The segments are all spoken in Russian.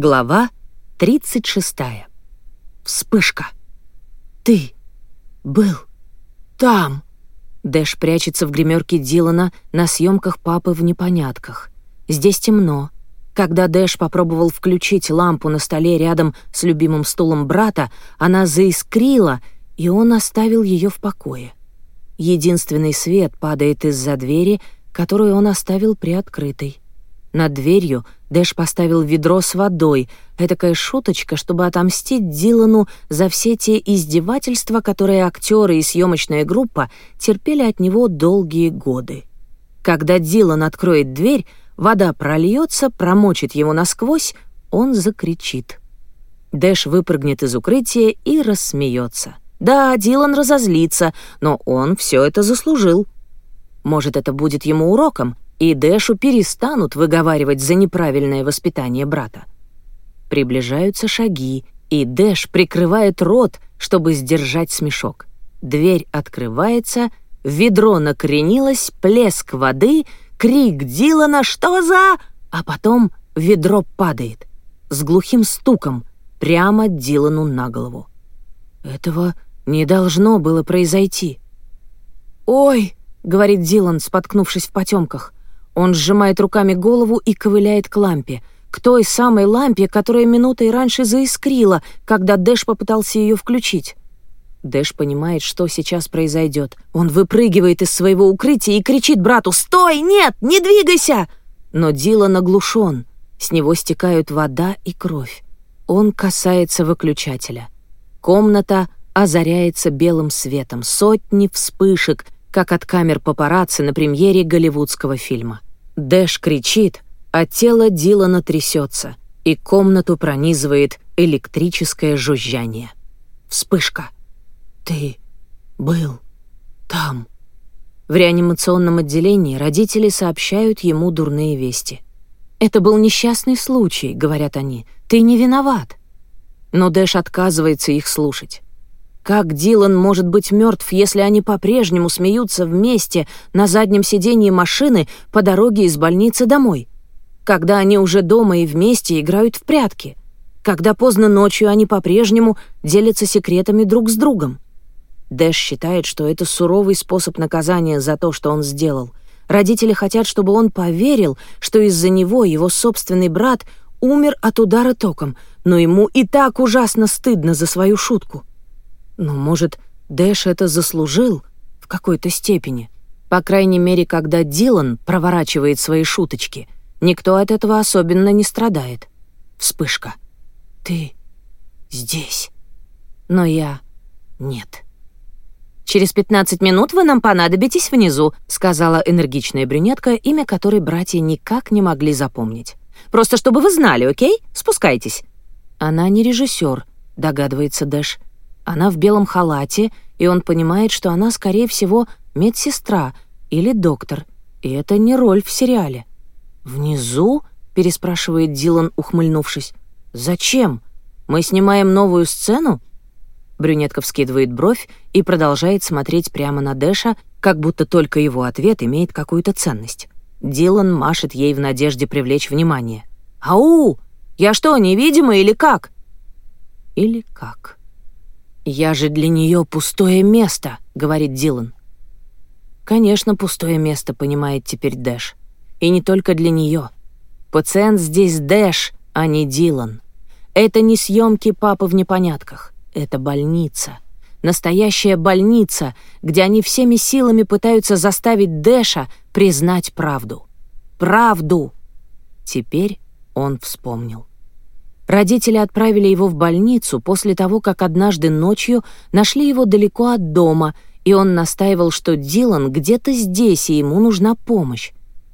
Глава 36. Вспышка. Ты был там. Дэш прячется в гримерке Дилана на съемках папы в непонятках. Здесь темно. Когда Дэш попробовал включить лампу на столе рядом с любимым стулом брата, она заискрила, и он оставил ее в покое. Единственный свет падает из-за двери, которую он оставил приоткрытой. Над дверью Дэш поставил ведро с водой, этакая шуточка, чтобы отомстить Дилану за все те издевательства, которые актеры и съемочная группа терпели от него долгие годы. Когда Дилан откроет дверь, вода прольется, промочит его насквозь, он закричит. Дэш выпрыгнет из укрытия и рассмеется. Да, Дилан разозлится, но он все это заслужил. Может, это будет ему уроком — и Дэшу перестанут выговаривать за неправильное воспитание брата. Приближаются шаги, и Дэш прикрывает рот, чтобы сдержать смешок. Дверь открывается, ведро накренилось, плеск воды, крик Дилана «Что за?», а потом ведро падает с глухим стуком прямо Дилану на голову. Этого не должно было произойти. «Ой!» — говорит Дилан, споткнувшись в потемках. Он сжимает руками голову и ковыляет к лампе, к той самой лампе, которая минутой раньше заискрила, когда Дэш попытался ее включить. Дэш понимает, что сейчас произойдет. Он выпрыгивает из своего укрытия и кричит брату «Стой! Нет! Не двигайся!» Но Дилан наглушен. С него стекают вода и кровь. Он касается выключателя. Комната озаряется белым светом, сотни вспышек, как от камер папарацци на премьере голливудского фильма. Дэш кричит, а тело Дилана трясется, и комнату пронизывает электрическое жужжание. Вспышка. «Ты был там». В реанимационном отделении родители сообщают ему дурные вести. «Это был несчастный случай», — говорят они. «Ты не виноват». Но Дэш отказывается их слушать. Как Дилан может быть мертв, если они по-прежнему смеются вместе на заднем сиденье машины по дороге из больницы домой? Когда они уже дома и вместе играют в прятки? Когда поздно ночью они по-прежнему делятся секретами друг с другом? Дэш считает, что это суровый способ наказания за то, что он сделал. Родители хотят, чтобы он поверил, что из-за него его собственный брат умер от удара током, но ему и так ужасно стыдно за свою шутку. Но, может, Дэш это заслужил в какой-то степени. По крайней мере, когда Дилан проворачивает свои шуточки, никто от этого особенно не страдает. Вспышка. Ты здесь. Но я нет. «Через 15 минут вы нам понадобитесь внизу», — сказала энергичная брюнетка, имя которой братья никак не могли запомнить. «Просто чтобы вы знали, окей? Спускайтесь». «Она не режиссер», — догадывается Дэш. Она в белом халате, и он понимает, что она, скорее всего, медсестра или доктор, и это не роль в сериале. «Внизу?» — переспрашивает Дилан, ухмыльнувшись. «Зачем? Мы снимаем новую сцену?» Брюнетка вскидывает бровь и продолжает смотреть прямо на Дэша, как будто только его ответ имеет какую-то ценность. Дилан машет ей в надежде привлечь внимание. «Ау! Я что, невидима или как?» «Или как?» «Я же для нее пустое место», — говорит Дилан. «Конечно, пустое место», — понимает теперь Дэш. «И не только для нее. Пациент здесь Дэш, а не Дилан. Это не съемки папы в непонятках. Это больница. Настоящая больница, где они всеми силами пытаются заставить Дэша признать правду. Правду!» Теперь он вспомнил. Родители отправили его в больницу после того, как однажды ночью нашли его далеко от дома, и он настаивал, что Дилан где-то здесь, и ему нужна помощь.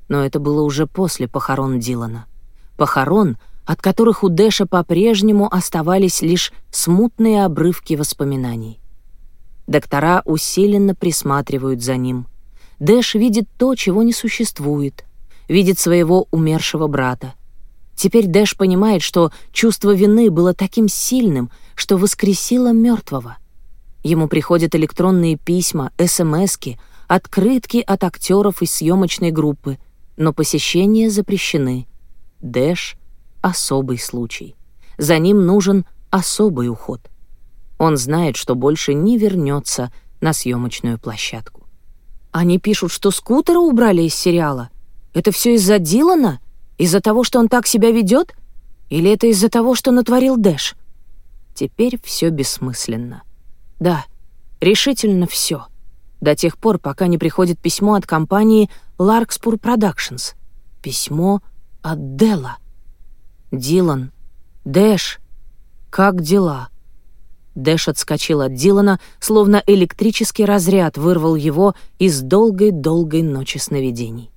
Но это было уже после похорон Дилана. Похорон, от которых у Дэша по-прежнему оставались лишь смутные обрывки воспоминаний. Доктора усиленно присматривают за ним. Дэш видит то, чего не существует. Видит своего умершего брата — Теперь Дэш понимает, что чувство вины было таким сильным, что воскресило мертвого. Ему приходят электронные письма, смски, открытки от актеров из съемочной группы, но посещения запрещены. Дэш — особый случай. За ним нужен особый уход. Он знает, что больше не вернется на съемочную площадку. Они пишут, что скутера убрали из сериала. Это все из-за Дилана? Из-за того, что он так себя ведет? Или это из-за того, что натворил Дэш? Теперь все бессмысленно. Да, решительно все. До тех пор, пока не приходит письмо от компании Larkspur Productions. Письмо от Дела. Дилан. Дэш. Как дела? Дэш отскочил от Дилана, словно электрический разряд вырвал его из долгой-долгой ночи сновидений.